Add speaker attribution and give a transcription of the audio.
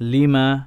Speaker 1: لما